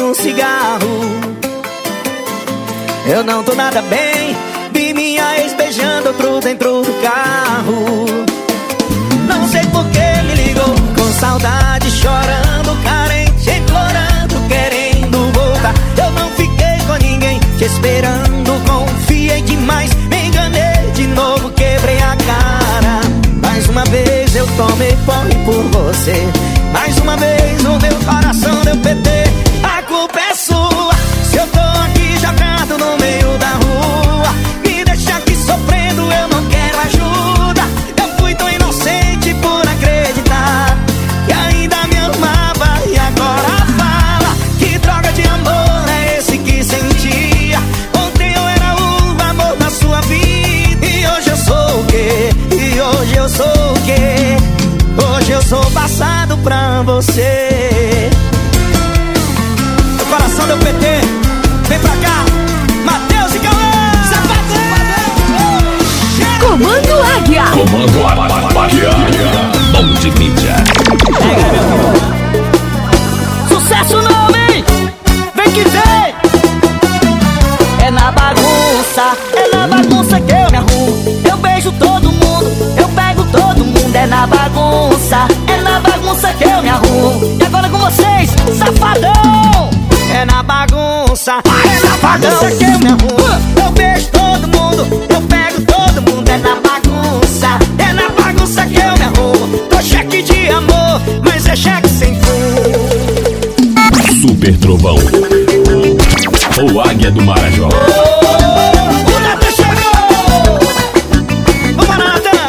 um um cigarro. Eu não tô nada bem, vi minha ex beijando outro dentro do carro. Comando Águia. Comando Águia. Bom de mídia. Sucesso não, hein? Vem que vem! É na bagunça, é na bagunça que eu me arrumo. Eu beijo todo mundo, eu pego todo mundo. É na bagunça, é na bagunça que eu me arrumo. E agora com vocês, safadão! É na bagunça, é na bagunça que Super Trovão. O Águia do Marajó.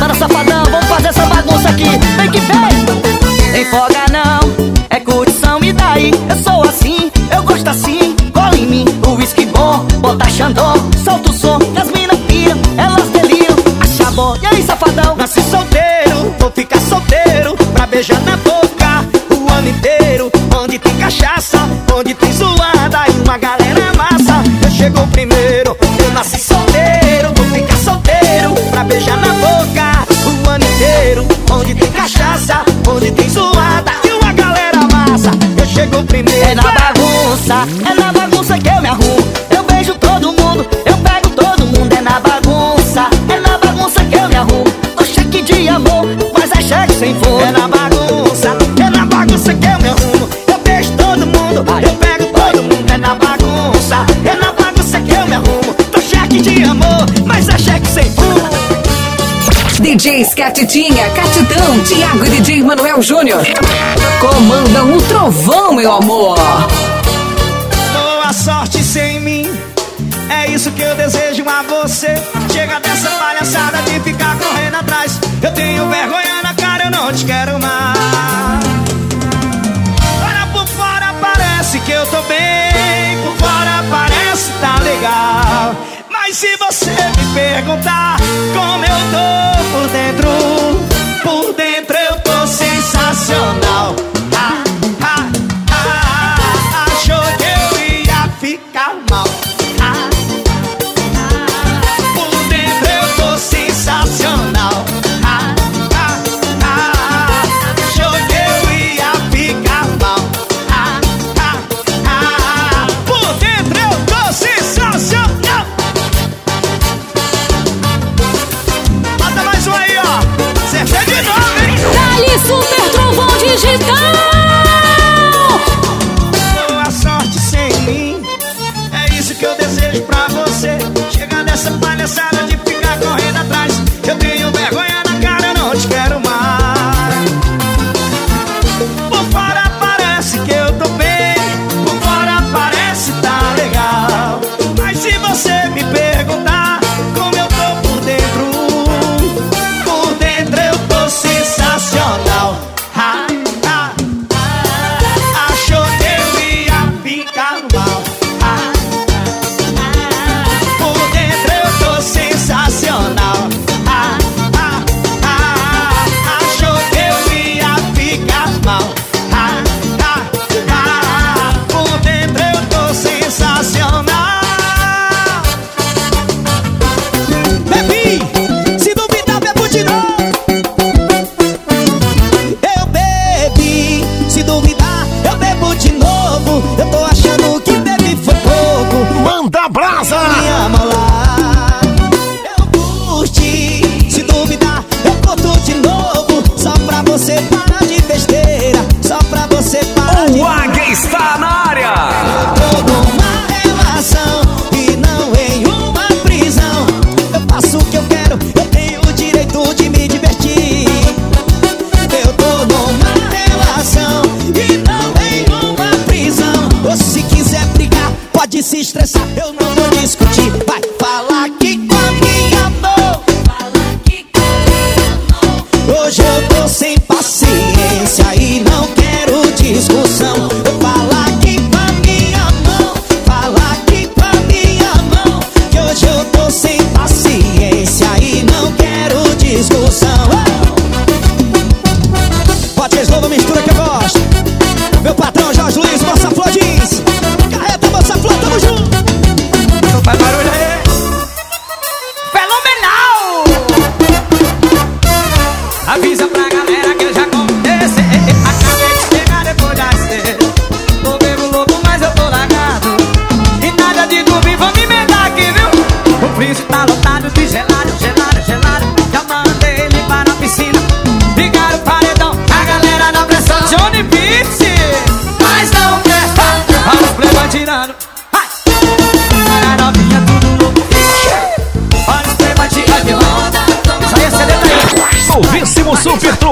Bora, safadão, vamos fazer essa bagunça aqui. Vem que vem! Tem folga não, é curtição, me dá aí. Eu sou bagunça, é na bagunça que eu me arrumo. Eu beijo todo mundo, eu pego todo mundo. É na bagunça, é na bagunça que eu me arrumo. Tô cheque de amor, mas é cheque sem fundo. É na bagunça, é na bagunça que eu me arrumo. Eu beijo todo mundo, eu pego todo mundo. É na bagunça, é na bagunça que eu me arrumo. Tô cheque de amor, mas é cheque sem fundo. DJs Catitinha, Catitão, Thiago e DJ Manuel Júnior. Comandam o trovão, meu amor. Sorte sem mim. É isso que eu desejo a você. Chega dessa palhaçada de ficar correndo atrás. Eu tenho vergonha na cara, eu não te quero mais. Olha por fora, parece que eu tô bem. Por fora, parece tá legal. Mas se você me perguntar como eu tô por dentro, por dentro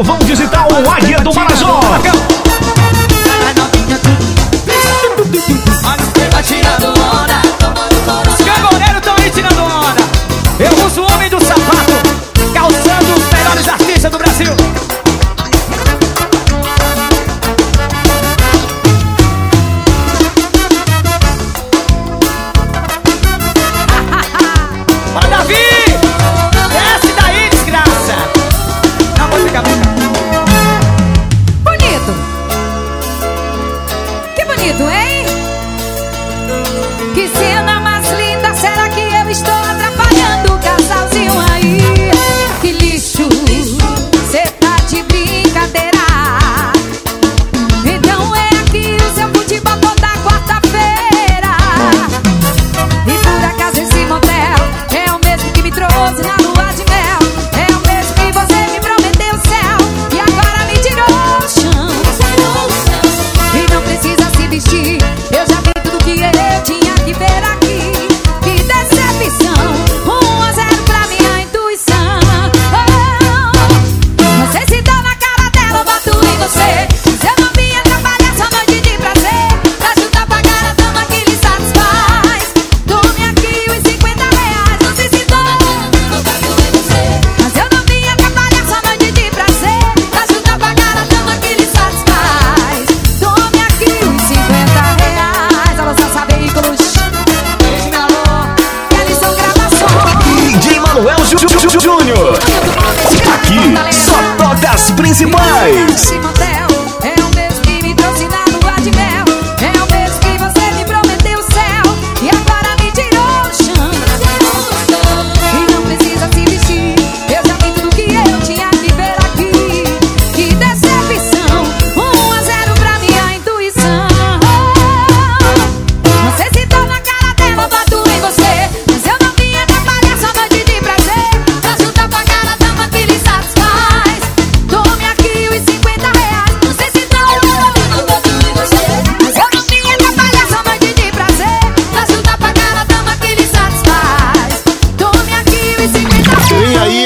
Vão visitar o Águia do Marajó.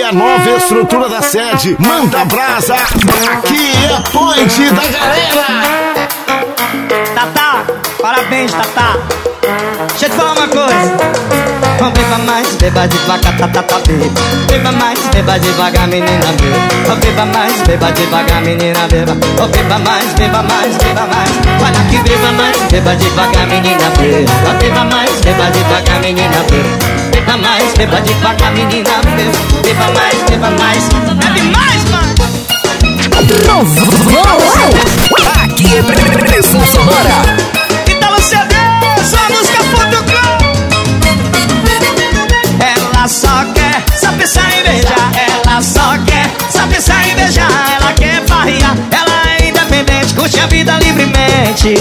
a nova estrutura da sede. Manda brasa, aqui é point da galera. tata parabéns, tata Deixa eu te falar uma coisa. Não beba mais, beba devagar, tata, tata, beba mais, beba devagar, menina, beba Não beba mais, beba devagar, menina, beba Não beba mais, beba mais, beba mais. Olha que beba mais, beba devagar, menina, beba Não beba mais, beba devagar, menina, beba beba mais, beba devagar, menina, beba, beba mais, beba mais, bebe mais, mano. Aqui é pressão sonora. Italo CD, só música fotoclã. Ela só quer, só pensar em beijar. Ela só quer, só pensar em beijar. Ela quer farrear, ela é independente, curte a vida livremente.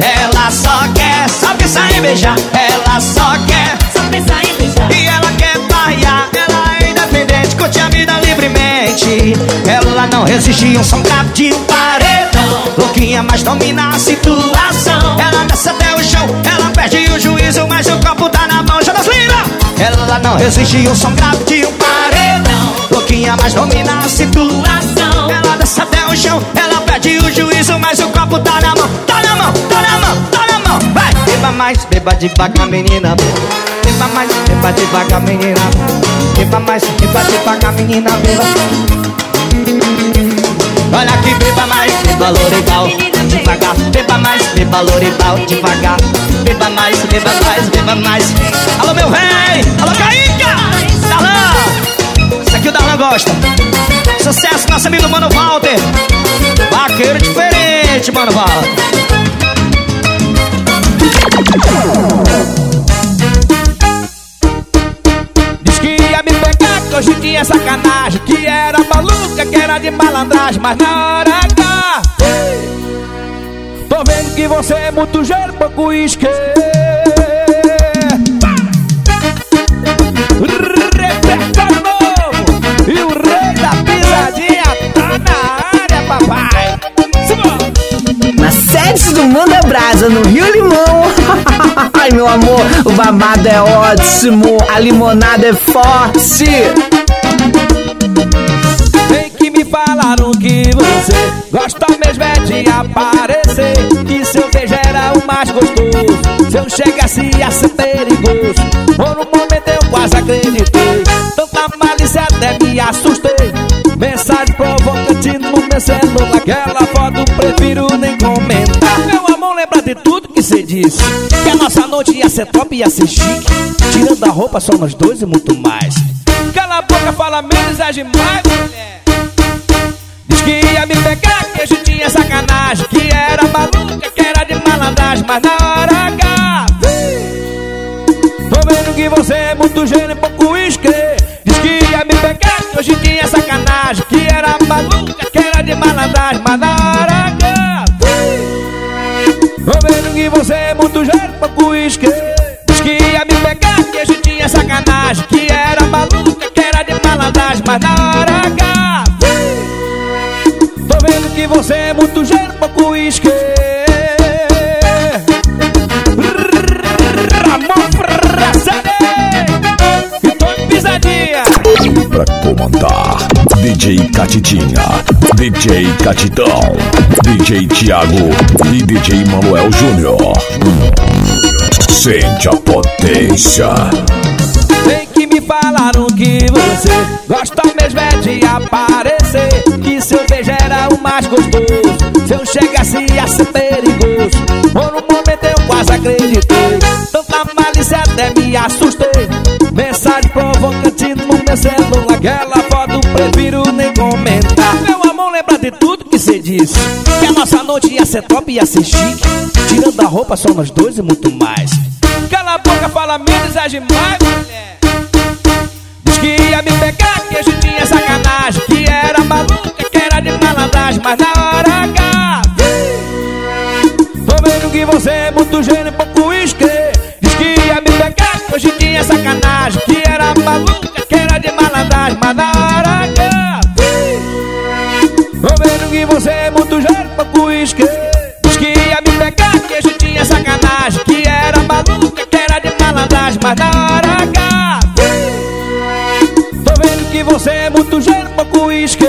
Ela só quer, só pensar em beijar. Ela só quer. não resisti um grave de um paredão. Louquinha, mas domina a situação. Ela desce até o chão, ela perde o juízo Mas o copo tá na mão, já das lira! Ela não resistiu um grave de um paredão. Louquinha, mas domina a situação. Ela desce até o chão, ela perde o juízo Mas o copo tá na mão, tá na mão, tá na mão, tá na mão. Vai! Beba mais, beba de vaca, menina. Beba mais, beba de vaca, menina. Beba mais, beba de vaca, menina. Beba. Olha aqui, beba mais, beba Lorival Devagar, beba mais, beba Lorival Devagar, beba mais, beba mais, beba mais. Alô, meu rei, alô, Caíca Darlan, isso aqui o Darlan gosta. Sucesso, nosso amigo Mano Walter. Vaqueiro diferente, Mano Walter. Diz que ia me pegar, que hoje tinha sacanagem Que era maluca, era de malandragem Mas na hora H Tô vendo que você é muito gero, pouco uísque Repertório novo E o rei da pisadinha tá na área, papai! Na sede do Manda Brasa, no Rio Limão. Ai, meu amor, o babado é ótimo, a limonada é forte. Mais gostoso. Se eu chegasse a ser perigoso. Por um momento eu quase acreditei. Tanta malícia até me assustei. Mensagem provocante no meu celular. Aquela foto prefiro nem comentar. Meu amor, lembra de tudo que você disse. Que a nossa noite ia ser top, ia ser chique. Tirando a roupa, só nós dois e muito mais. Cala a boca, fala menos, age mais, mulher muito gênio e pouco uísque. Diz que ia me pegar, que hoje tinha sacanagem. Que era maluca, que era de malandragem Mas na hora Tô vendo que você é muito gênio e pouco uísque. Diz que ia me pegar, que hoje tinha sacanagem. Que era maluca, que era de malandragem Mas na hora Tô vendo que você é muito gênio, pouco uísque comandar. DJ Catitinha, DJ Catitão, DJ Thiago e DJ Manuel Júnior. Sente a potência. Vem que me falaram que você gosta mesmo é de aparecer. Que seu beijo era o mais gostoso. Se eu chegasse a ser perigoso. Por um momento eu quase acreditei. Tanta malícia até me Mensagem celular Aquela foto prefiro nem comentar. Meu amor, lembra de tudo que você disse Que a nossa noite ia ser top, ia ser chique. Tirando a roupa, só nós dois e muito mais. Cala a boca, fala menos, age mais, mulher. Diz que ia me pegar, que hoje tinha sacanagem Que era maluca, que era de malandragem Mas na hora H Tô vendo que você é muito gênio Mas na hora H. Tô vendo que você é muito gênio, pouco uísque